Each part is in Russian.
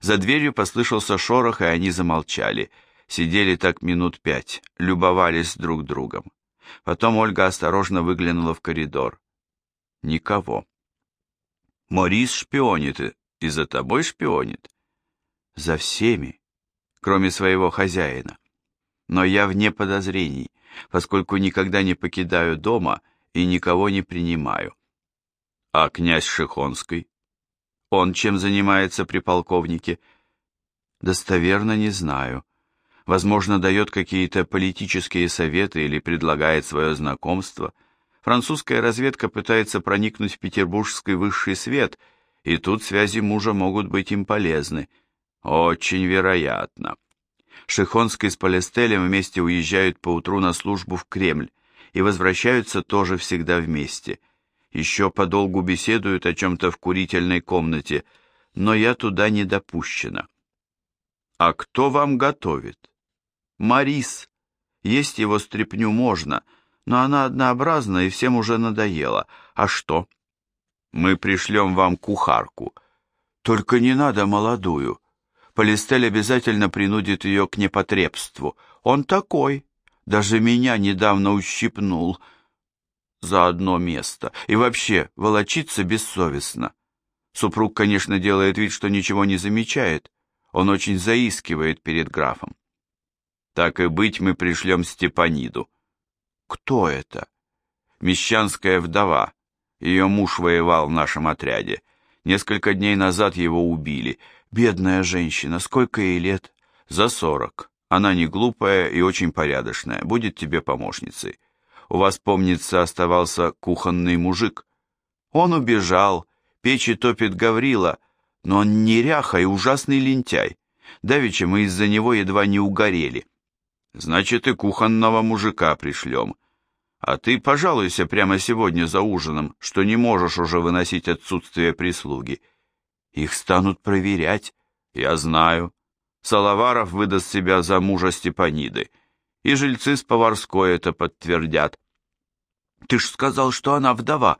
За дверью послышался шорох, и они замолчали. Сидели так минут пять, любовались друг другом. Потом Ольга осторожно выглянула в коридор. Никого. Морис шпионит, и за тобой шпионит. За всеми, кроме своего хозяина. Но я вне подозрений, поскольку никогда не покидаю дома и никого не принимаю. А князь Шихонский? Он чем занимается при полковнике? Достоверно не знаю. Возможно, дает какие-то политические советы или предлагает свое знакомство. Французская разведка пытается проникнуть в петербургский высший свет, и тут связи мужа могут быть им полезны. Очень вероятно. Шихонский с Палестелем вместе уезжают поутру на службу в Кремль и возвращаются тоже всегда вместе. Еще подолгу беседуют о чем-то в курительной комнате, но я туда не допущена. А кто вам готовит? Марис. Есть его стряпню можно, но она однообразна и всем уже надоела. А что? Мы пришлем вам кухарку. Только не надо молодую. Полистель обязательно принудит ее к непотребству. Он такой. Даже меня недавно ущипнул за одно место. И вообще, волочиться бессовестно. Супруг, конечно, делает вид, что ничего не замечает. Он очень заискивает перед графом. Так и быть, мы пришлем Степаниду. Кто это? Мещанская вдова. Ее муж воевал в нашем отряде. Несколько дней назад его убили. Бедная женщина, сколько ей лет? За сорок. Она не глупая и очень порядочная, будет тебе помощницей. У вас, помнится, оставался кухонный мужик. Он убежал, печи топит Гаврила, но он неряха и ужасный лентяй. Давеча мы из-за него едва не угорели. Значит, и кухонного мужика пришлем. А ты пожалуйся прямо сегодня за ужином, что не можешь уже выносить отсутствие прислуги. Их станут проверять, я знаю. Салаваров выдаст себя за мужа Степаниды, и жильцы с Поварской это подтвердят. Ты ж сказал, что она вдова.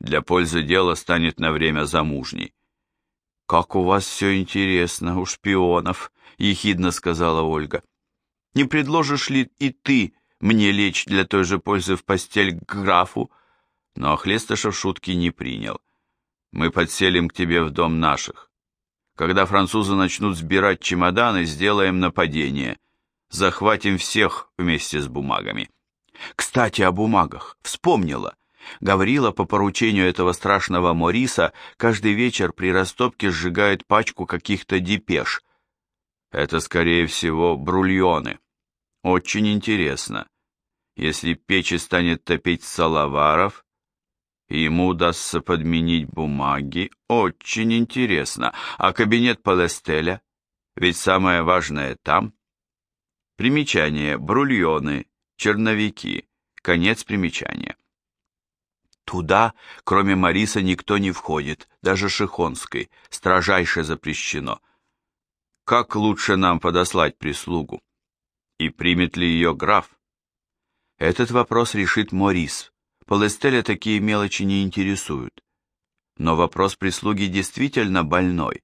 Для пользы дела станет на время замужней. Как у вас все интересно, у шпионов, ехидно сказала Ольга. Не предложишь ли и ты мне лечь для той же пользы в постель к графу? Но Охлестышев шутки не принял. Мы подселим к тебе в дом наших. Когда французы начнут сбирать чемоданы, сделаем нападение. Захватим всех вместе с бумагами. Кстати, о бумагах. Вспомнила. Гаврила по поручению этого страшного Мориса каждый вечер при растопке сжигает пачку каких-то депеш. Это, скорее всего, брульоны. Очень интересно. Если печи станет топить салаваров, ему удастся подменить бумаги, очень интересно. А кабинет Палестеля? Ведь самое важное там. Примечание. Брульоны, черновики. Конец примечания. Туда, кроме Мариса, никто не входит, даже Шихонской, строжайше запрещено. Как лучше нам подослать прислугу? И примет ли ее граф? Этот вопрос решит Морис. Палестеля такие мелочи не интересуют. Но вопрос прислуги действительно больной.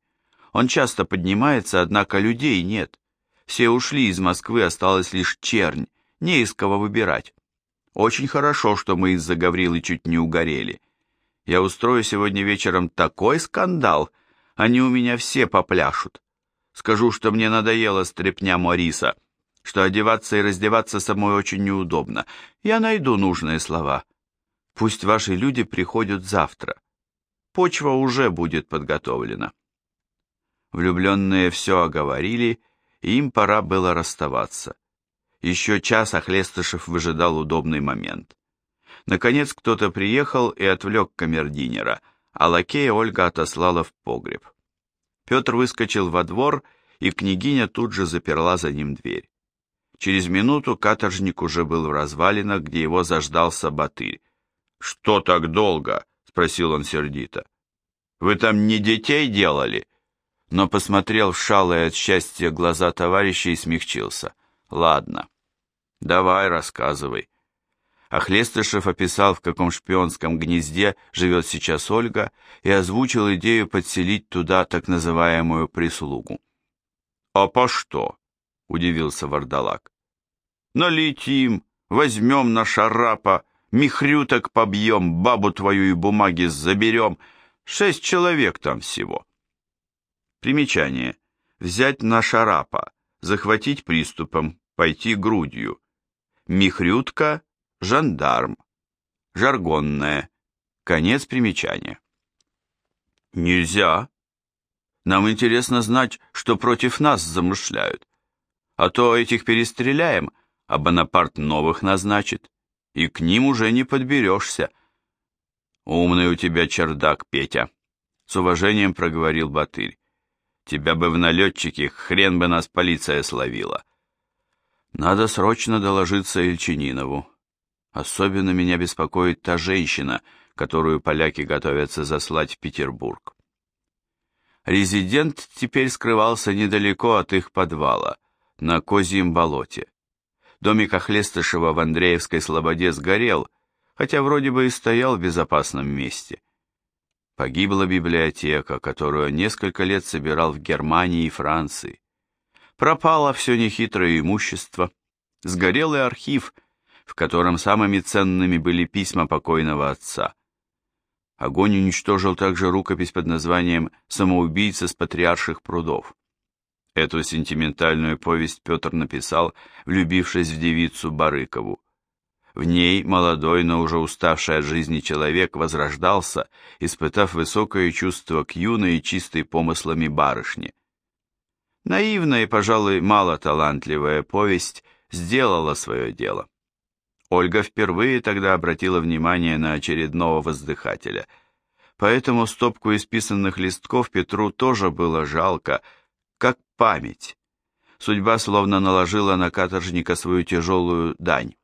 Он часто поднимается, однако людей нет. Все ушли из Москвы, осталась лишь чернь, не из кого выбирать. Очень хорошо, что мы из-за Гаврилы чуть не угорели. Я устрою сегодня вечером такой скандал, они у меня все попляшут. Скажу, что мне надоело стряпня Мориса, что одеваться и раздеваться самой очень неудобно. Я найду нужные слова. Пусть ваши люди приходят завтра. Почва уже будет подготовлена. Влюбленные все оговорили, им пора было расставаться. Еще час Охлестышев выжидал удобный момент. Наконец кто-то приехал и отвлек камердинера, а лакея Ольга отослала в погреб. Петр выскочил во двор, и княгиня тут же заперла за ним дверь. Через минуту каторжник уже был в развалинах, где его заждался Батырь. «Что так долго?» — спросил он сердито. «Вы там не детей делали?» Но посмотрел в шалые от счастья глаза товарища и смягчился. «Ладно, давай рассказывай». А Хлестышев описал, в каком шпионском гнезде живет сейчас Ольга, и озвучил идею подселить туда так называемую прислугу. «А по что?» — удивился Вардалак. «Налетим, возьмем на шарапа, михрюток побьем, бабу твою и бумаги заберем. Шесть человек там всего». Примечание. Взять на шарапа, захватить приступом, пойти грудью. Михрютка – жандарм. Жаргонное. Конец примечания. Нельзя. Нам интересно знать, что против нас замышляют. А то этих перестреляем, а Бонапарт новых назначит, и к ним уже не подберешься. Умный у тебя чердак, Петя, с уважением проговорил Батырь. Тебя бы в налетчике, хрен бы нас полиция словила. Надо срочно доложиться Ильчининову. Особенно меня беспокоит та женщина, которую поляки готовятся заслать в Петербург. Резидент теперь скрывался недалеко от их подвала, на Козьем болоте. Домик Охлестышева в Андреевской слободе сгорел, хотя вроде бы и стоял в безопасном месте. Погибла библиотека, которую несколько лет собирал в Германии и Франции. Пропало все нехитрое имущество, сгорел и архив, в котором самыми ценными были письма покойного отца. Огонь уничтожил также рукопись под названием «Самоубийца с патриарших прудов». Эту сентиментальную повесть Петр написал, влюбившись в девицу Барыкову. В ней молодой, но уже уставший от жизни человек возрождался, испытав высокое чувство к юной и чистой помыслами барышне. Наивная и, пожалуй, малоталантливая повесть сделала свое дело. Ольга впервые тогда обратила внимание на очередного воздыхателя. Поэтому стопку исписанных листков Петру тоже было жалко, как память. Судьба словно наложила на каторжника свою тяжелую дань.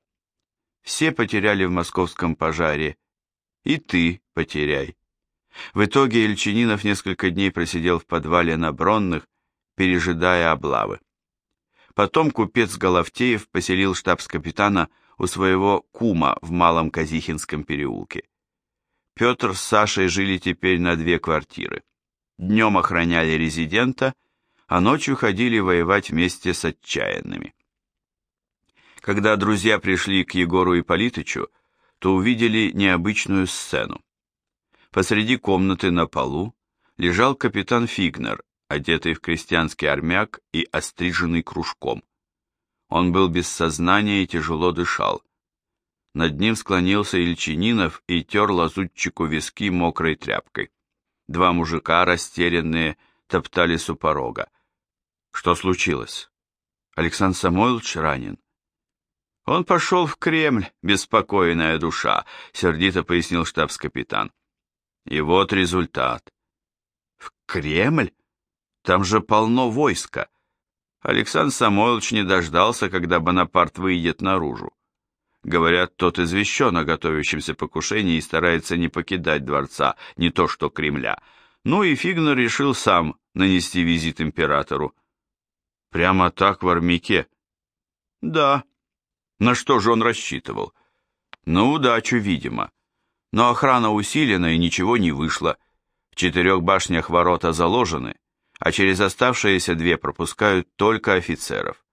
Все потеряли в московском пожаре, и ты потеряй. В итоге Ильчининов несколько дней просидел в подвале на Бронных, пережидая облавы. Потом купец Головтеев поселил штабс-капитана у своего кума в Малом Казихинском переулке. Петр с Сашей жили теперь на две квартиры. Днем охраняли резидента, а ночью ходили воевать вместе с отчаянными. Когда друзья пришли к Егору Ипполитычу, то увидели необычную сцену. Посреди комнаты на полу лежал капитан Фигнер, одетый в крестьянский армяк и остриженный кружком. Он был без сознания и тяжело дышал. Над ним склонился Ильчининов и тер лазутчику виски мокрой тряпкой. Два мужика, растерянные, топтались у порога. Что случилось? Александр Самойлович ранен. Он пошел в Кремль, беспокойная душа, сердито пояснил штабс-капитан. И вот результат. В Кремль? Там же полно войска. Александр Самойлович не дождался, когда Бонапарт выйдет наружу. Говорят, тот извещен о готовящемся покушении и старается не покидать дворца, не то что Кремля. Ну и Фигнер решил сам нанести визит императору. Прямо так в армяке? Да. На что же он рассчитывал? На удачу, видимо. Но охрана усилена и ничего не вышло. В четырех башнях ворота заложены, а через оставшиеся две пропускают только офицеров.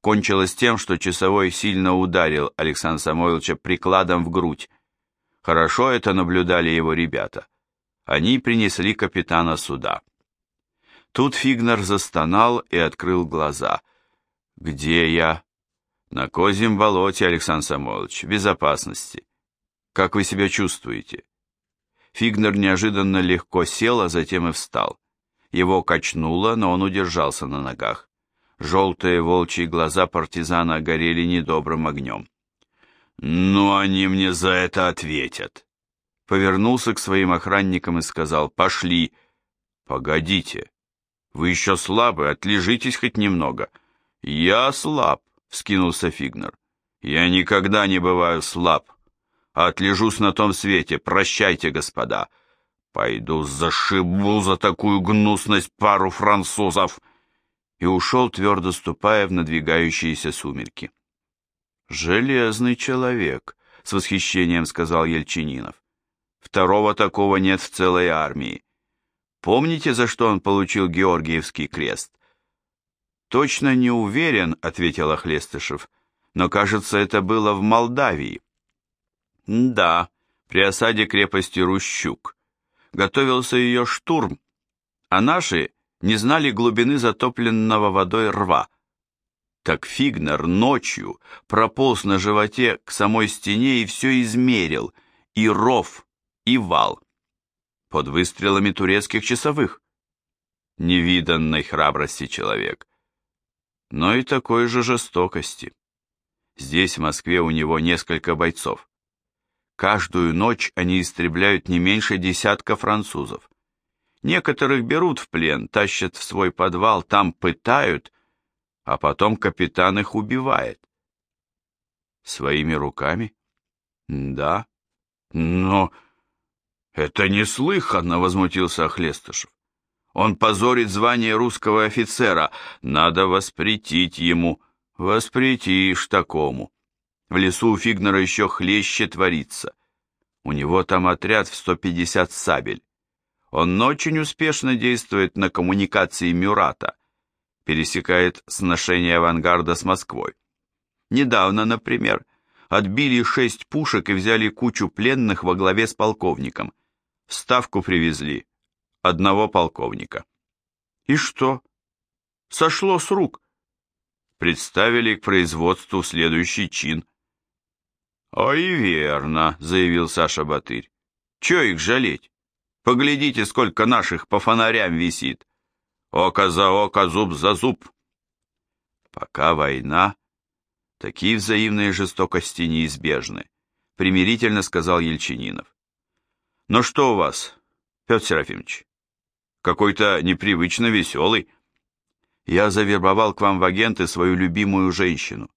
Кончилось тем, что часовой сильно ударил Александра Самойловича прикладом в грудь. Хорошо это наблюдали его ребята. Они принесли капитана суда. Тут Фигнер застонал и открыл глаза. «Где я?» «На козьем болоте, Александр Самойлович, в безопасности. Как вы себя чувствуете?» Фигнер неожиданно легко сел, а затем и встал. Его качнуло, но он удержался на ногах. Желтые волчьи глаза партизана горели недобрым огнем. «Ну, они мне за это ответят!» Повернулся к своим охранникам и сказал «Пошли!» «Погодите! Вы еще слабы, отлежитесь хоть немного!» «Я слаб!» — вскинулся Фигнер. «Я никогда не бываю слаб. Отлежусь на том свете. Прощайте, господа!» Пойду зашибу за такую гнусность пару французов!» И ушел, твердо ступая в надвигающиеся сумерки. «Железный человек», — с восхищением сказал Ельчининов. Второго такого нет в целой армии. Помните, за что он получил Георгиевский крест? Точно не уверен, ответил Охлестышев, но, кажется, это было в Молдавии. Да, при осаде крепости Рущук. Готовился ее штурм, а наши не знали глубины затопленного водой рва. Так Фигнер ночью прополз на животе к самой стене и все измерил, и ров, и вал, под выстрелами турецких часовых. Невиданной храбрости человек, но и такой же жестокости. Здесь, в Москве, у него несколько бойцов. Каждую ночь они истребляют не меньше десятка французов. Некоторых берут в плен, тащат в свой подвал, там пытают, а потом капитан их убивает. Своими руками? Да. Но это неслыханно, возмутился Охлестышев. Он позорит звание русского офицера. Надо воспретить ему. Воспретишь такому. В лесу у Фигнера еще хлеще творится. У него там отряд в 150 сабель. Он очень успешно действует на коммуникации Мюрата, пересекает сношение авангарда с Москвой. Недавно, например, отбили шесть пушек и взяли кучу пленных во главе с полковником. В Ставку привезли одного полковника. И что? Сошло с рук. Представили к производству следующий чин. «Ой, верно», — заявил Саша Батырь. «Че их жалеть? Поглядите, сколько наших по фонарям висит. Око за око, зуб за зуб. Пока война, такие взаимные жестокости неизбежны, примирительно сказал Ельчининов. Но что у вас, Петр Серафимович? Какой-то непривычно веселый. Я завербовал к вам в агенты свою любимую женщину.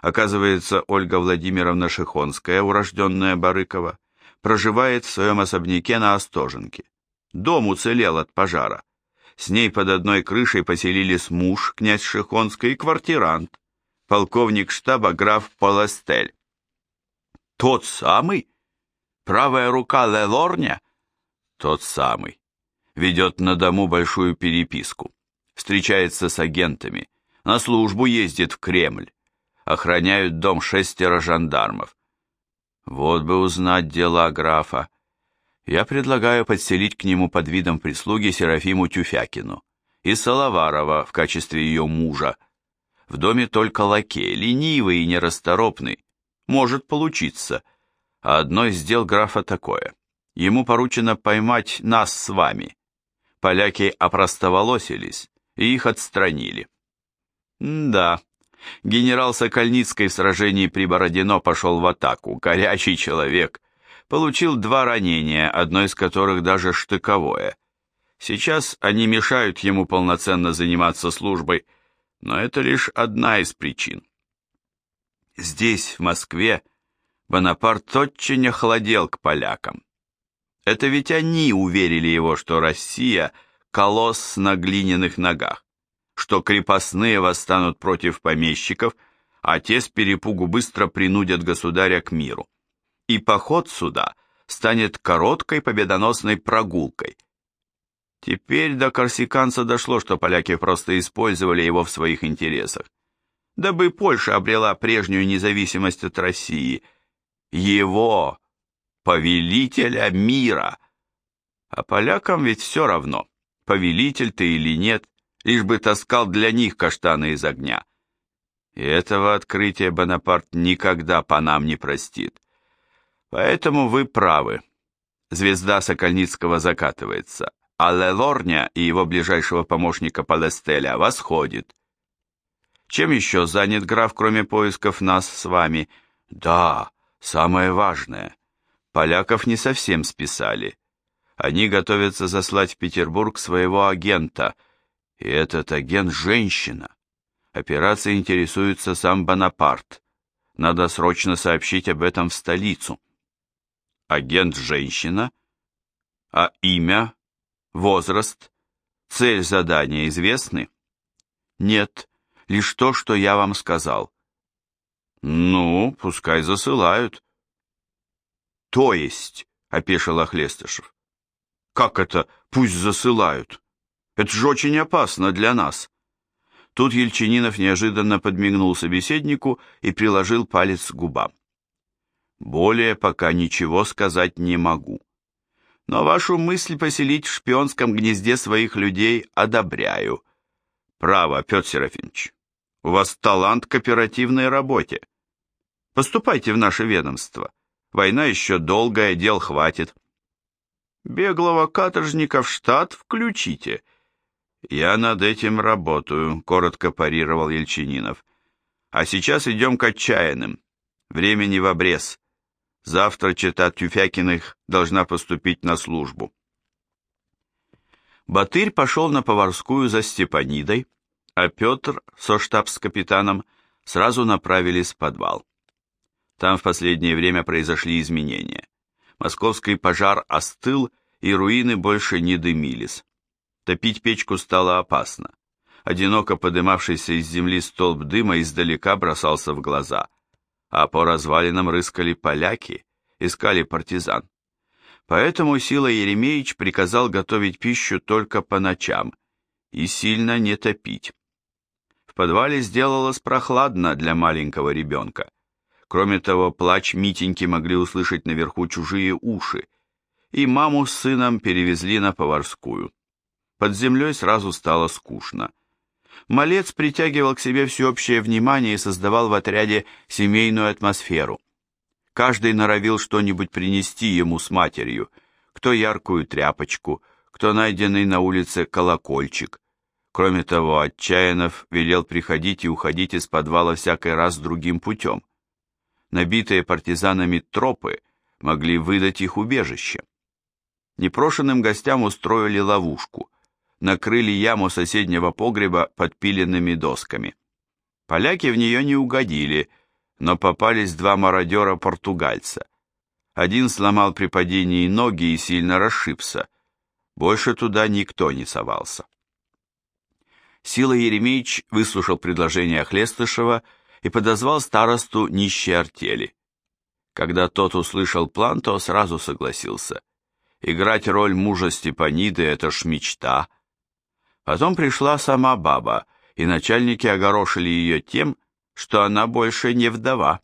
Оказывается, Ольга Владимировна Шихонская, урожденная Барыкова, проживает в своем особняке на Остоженке. Дом уцелел от пожара. С ней под одной крышей поселились муж, князь Шихонский, и квартирант, полковник штаба граф Полостель. Тот самый? Правая рука Лелорня? Тот самый. Ведет на дому большую переписку. Встречается с агентами. На службу ездит в Кремль. Охраняют дом шестеро жандармов. Вот бы узнать дела графа. Я предлагаю подселить к нему под видом прислуги Серафиму Тюфякину и Салаварова в качестве ее мужа. В доме только лакей, ленивый и нерасторопный. Может получиться. А одно из дел графа такое. Ему поручено поймать нас с вами. Поляки опростоволосились и их отстранили. М да, Генерал Сокольницкий в сражении при Бородино пошел в атаку, горячий человек. Получил два ранения, одно из которых даже штыковое. Сейчас они мешают ему полноценно заниматься службой, но это лишь одна из причин. Здесь, в Москве, Бонапарт очень охладел к полякам. Это ведь они уверили его, что Россия – колосс на глиняных ногах что крепостные восстанут против помещиков, а те с перепугу быстро принудят государя к миру. И поход сюда станет короткой победоносной прогулкой. Теперь до корсиканца дошло, что поляки просто использовали его в своих интересах. Дабы Польша обрела прежнюю независимость от России. Его, повелителя мира. А полякам ведь все равно, повелитель ты или нет, лишь бы таскал для них каштаны из огня. И этого открытия Бонапарт никогда по нам не простит. Поэтому вы правы. Звезда Сокольницкого закатывается, а Лелорня и его ближайшего помощника Палестеля восходит. Чем еще занят граф, кроме поисков нас с вами? Да, самое важное. Поляков не совсем списали. Они готовятся заслать в Петербург своего агента – и этот агент – женщина. Операцией интересуется сам Бонапарт. Надо срочно сообщить об этом в столицу. Агент – женщина? А имя, возраст, цель задания известны? Нет, лишь то, что я вам сказал. Ну, пускай засылают. То есть, опешил Охлестышев. Как это пусть засылают? Это же очень опасно для нас. Тут Ельчининов неожиданно подмигнул собеседнику и приложил палец к губам. Более пока ничего сказать не могу. Но вашу мысль поселить в шпионском гнезде своих людей одобряю. Право, Петр Серафимович, у вас талант к оперативной работе. Поступайте в наше ведомство. Война еще долгая, дел хватит. Беглого каторжника в штат включите. Я над этим работаю, коротко парировал Ельчининов. А сейчас идем к отчаянным. Времени в обрез. Завтра чита Тюфякиных должна поступить на службу. Батырь пошел на поварскую за Степанидой, а Петр со штабс-капитаном сразу направились в подвал. Там в последнее время произошли изменения. Московский пожар остыл, и руины больше не дымились. Топить печку стало опасно. Одиноко подымавшийся из земли столб дыма издалека бросался в глаза, а по развалинам рыскали поляки, искали партизан. Поэтому Сила Еремеевич приказал готовить пищу только по ночам и сильно не топить. В подвале сделалось прохладно для маленького ребенка. Кроме того, плач Митеньки могли услышать наверху чужие уши, и маму с сыном перевезли на поварскую. Под землей сразу стало скучно. Малец притягивал к себе всеобщее внимание и создавал в отряде семейную атмосферу. Каждый норовил что-нибудь принести ему с матерью, кто яркую тряпочку, кто найденный на улице колокольчик, Кроме того, Отчаянов велел приходить и уходить из подвала всякий раз другим путем. Набитые партизанами тропы могли выдать их убежище. Непрошенным гостям устроили ловушку, накрыли яму соседнего погреба подпиленными досками. Поляки в нее не угодили, но попались два мародера-португальца. Один сломал при падении ноги и сильно расшибся. Больше туда никто не совался. Сила Еремеевич выслушал предложение Хлестышева и подозвал старосту нищей артели. Когда тот услышал план, то сразу согласился. Играть роль мужа Степаниды — это ж мечта. Потом пришла сама баба, и начальники огорошили ее тем, что она больше не вдова.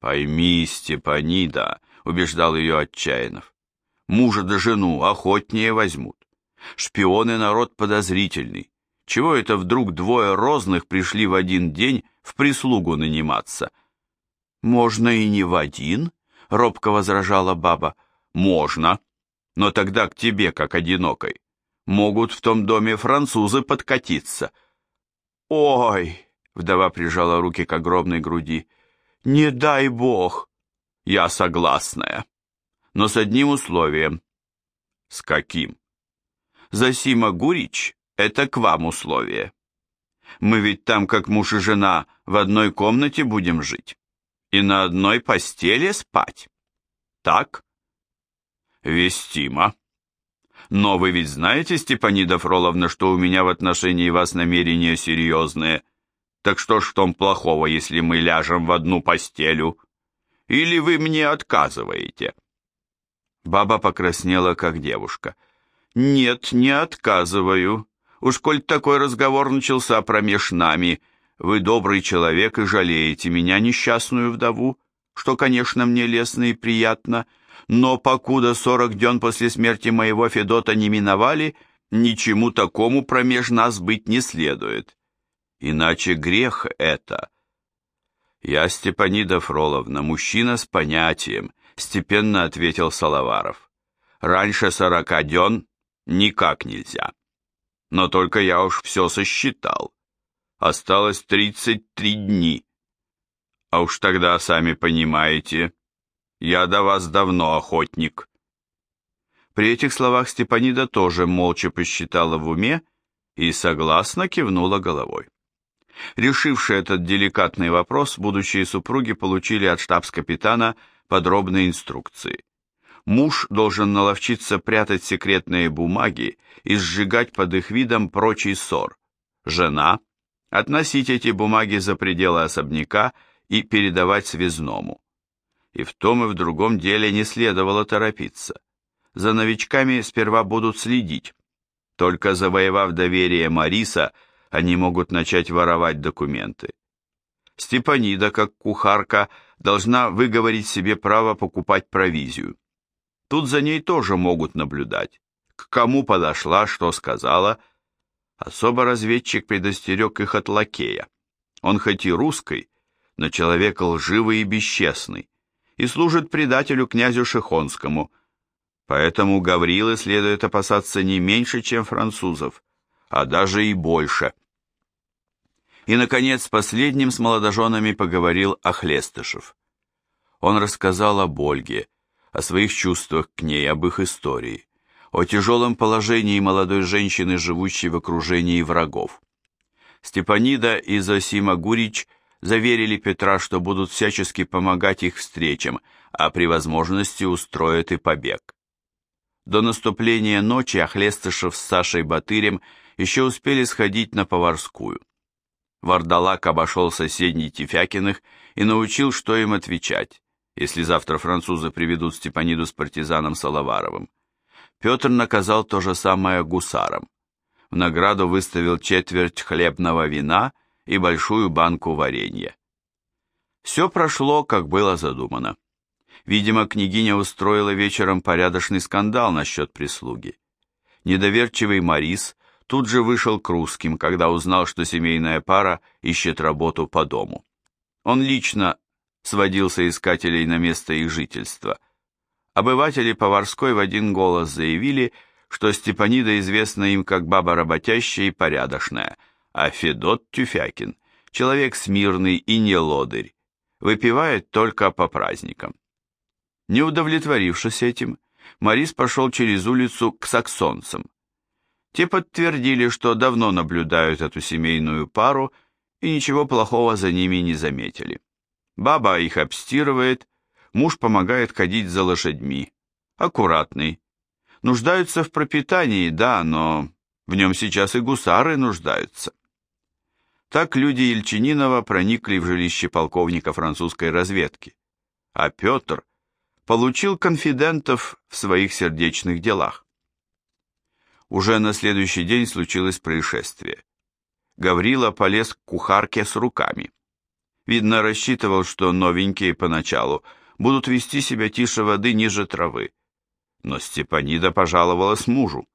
«Пойми, Степанида», — убеждал ее Отчаянов, — «мужа да жену охотнее возьмут. Шпионы народ подозрительный. Чего это вдруг двое розных пришли в один день в прислугу наниматься? Можно и не в один, робко возражала баба. Можно, но тогда к тебе, как одинокой, могут в том доме французы подкатиться. Ой, вдова прижала руки к огромной груди. Не дай бог. Я согласная. Но с одним условием. С каким? Засима Гурич это к вам условие. Мы ведь там, как муж и жена, в одной комнате будем жить. И на одной постели спать. Так? Вестимо. Но вы ведь знаете, Степанида Фроловна, что у меня в отношении вас намерения серьезные. Так что ж в том плохого, если мы ляжем в одну постелю? Или вы мне отказываете?» Баба покраснела, как девушка. «Нет, не отказываю. Уж коль такой разговор начался промеж нами, вы добрый человек и жалеете меня, несчастную вдову, что, конечно, мне лестно и приятно, но покуда сорок дён после смерти моего Федота не миновали, ничему такому промеж нас быть не следует. Иначе грех это. Я, Степанида Фроловна, мужчина с понятием, степенно ответил Салаваров. Раньше сорока дён никак нельзя но только я уж все сосчитал. Осталось тридцать три дни. А уж тогда, сами понимаете, я до вас давно охотник. При этих словах Степанида тоже молча посчитала в уме и согласно кивнула головой. Решивши этот деликатный вопрос, будущие супруги получили от штабс-капитана подробные инструкции муж должен наловчиться прятать секретные бумаги и сжигать под их видом прочий ссор. Жена – относить эти бумаги за пределы особняка и передавать связному. и в том и в другом деле не следовало торопиться. За новичками сперва будут следить. Только завоевав доверие Мариса, они могут начать воровать документы. Степанида, как кухарка, должна выговорить себе право покупать провизию. Тут за ней тоже могут наблюдать. К кому подошла, что сказала. Особо разведчик предостерег их от лакея. Он хоть и русский, но человек лживый и бесчестный, и служит предателю князю Шихонскому, поэтому Гаврилы следует опасаться не меньше, чем французов, а даже и больше. И, наконец, последним с молодоженами поговорил Охлестышев. Он рассказал об Ольге, о своих чувствах к ней, об их истории, о тяжелом положении молодой женщины, живущей в окружении врагов. Степанида и Зосима Гурич заверили Петра, что будут всячески помогать их встречам, а при возможности устроят и побег. До наступления ночи Охлестышев с Сашей Батырем еще успели сходить на Поварскую. Вардалак обошел соседний Тифякиных и научил, что им отвечать, если завтра французы приведут Степаниду с партизаном Салаваровым. Петр наказал то же самое гусарам в награду выставил четверть хлебного вина и большую банку варенья. Все прошло, как было задумано. Видимо, княгиня устроила вечером порядочный скандал насчет прислуги. Недоверчивый Марис тут же вышел к русским, когда узнал, что семейная пара ищет работу по дому. Он лично сводил соискателей на место их жительства. Обыватели Поварской в один голос заявили, что Степанида известна им как баба работящая и порядочная, а Федот Тюфякин – человек смирный и не лодырь, выпивает только по праздникам. Не удовлетворившись этим, Морис пошел через улицу к саксонцам. Те подтвердили, что давно наблюдают эту семейную пару и ничего плохого за ними не заметили. Баба их обстирывает, муж помогает ходить за лошадьми. Аккуратный, Нуждаются в пропитании, да, но в нем сейчас и гусары нуждаются. Так люди Ельчининова проникли в жилище полковника французской разведки, а Петр получил конфидентов в своих сердечных делах. Уже на следующий день случилось происшествие. Гаврила полез к кухарке с руками. Видно, рассчитывал, что новенькие поначалу будут вести себя тише воды ниже травы, но Степанида пожаловалась мужу.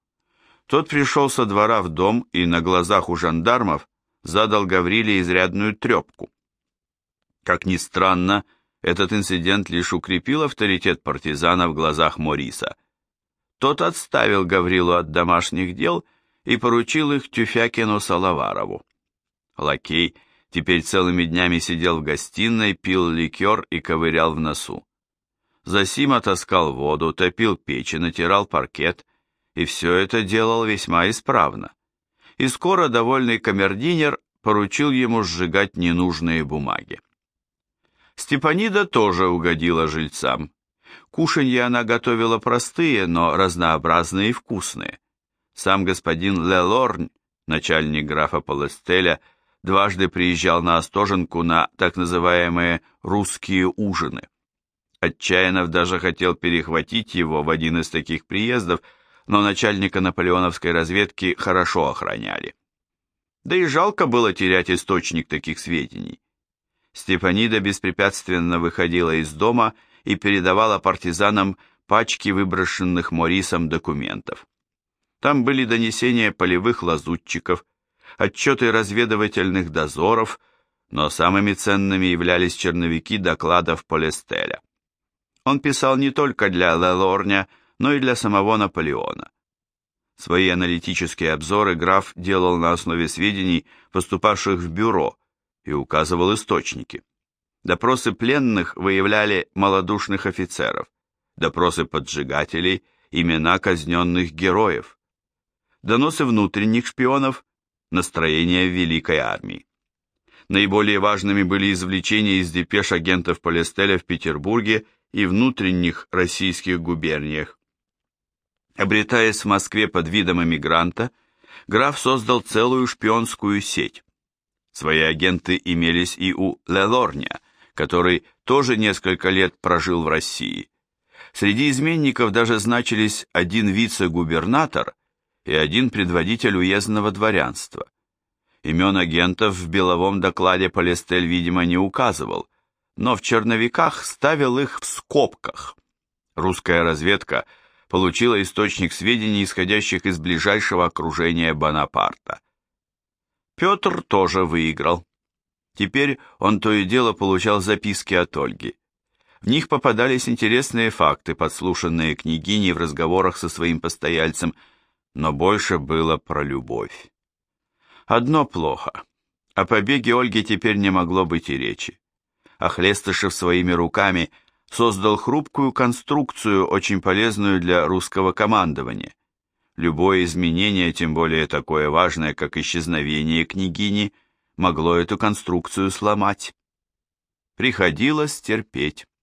Тот пришел со двора в дом и на глазах у жандармов задал Гавриле изрядную трепку. Как ни странно, этот инцидент лишь укрепил авторитет партизана в глазах Мориса. Тот отставил Гаврилу от домашних дел и поручил их Тюфякину Салаварову. Лакей теперь целыми днями сидел в гостиной, пил ликер и ковырял в носу. Засима таскал воду, топил печи, натирал паркет, и все это делал весьма исправно. И скоро довольный камердинер поручил ему сжигать ненужные бумаги. Степанида тоже угодила жильцам. Кушанья она готовила простые, но разнообразные и вкусные. Сам господин Лелорн, начальник графа Полестеля, дважды приезжал на Остоженку на так называемые «русские ужины». Отчаянов даже хотел перехватить его в один из таких приездов, но начальника наполеоновской разведки хорошо охраняли. Да и жалко было терять источник таких сведений. Степанида беспрепятственно выходила из дома и передавала партизанам пачки выброшенных Морисом документов. Там были донесения полевых лазутчиков, отчеты разведывательных дозоров, но самыми ценными являлись черновики докладов Полестеля. Он писал не только для Лелорня, но и для самого Наполеона. Свои аналитические обзоры граф делал на основе сведений, поступавших в бюро, и указывал источники. Допросы пленных выявляли малодушных офицеров, допросы поджигателей – имена казненных героев, доносы внутренних шпионов – настроение Великой Армии. Наиболее важными были извлечения из депеш агентов Полистеля в Петербурге и внутренних российских губерниях. Обретаясь в Москве под видом эмигранта, граф создал целую шпионскую сеть. Свои агенты имелись и у Лелорня, который тоже несколько лет прожил в России. Среди изменников даже значились один вице-губернатор и один предводитель уездного дворянства. Имен агентов в беловом докладе Полистель, видимо, не указывал, но в черновиках ставил их в скобках. Русская разведка получила источник сведений, исходящих из ближайшего окружения Бонапарта. Петр тоже выиграл. Теперь он то и дело получал записки от Ольги. В них попадались интересные факты, подслушанные княгиней в разговорах со своим постояльцем, но больше было про любовь. Одно плохо. О побеге Ольги теперь не могло быть и речи. Охлестышев своими руками создал хрупкую конструкцию, очень полезную для русского командования. Любое изменение, тем более такое важное, как исчезновение княгини, могло эту конструкцию сломать. Приходилось терпеть.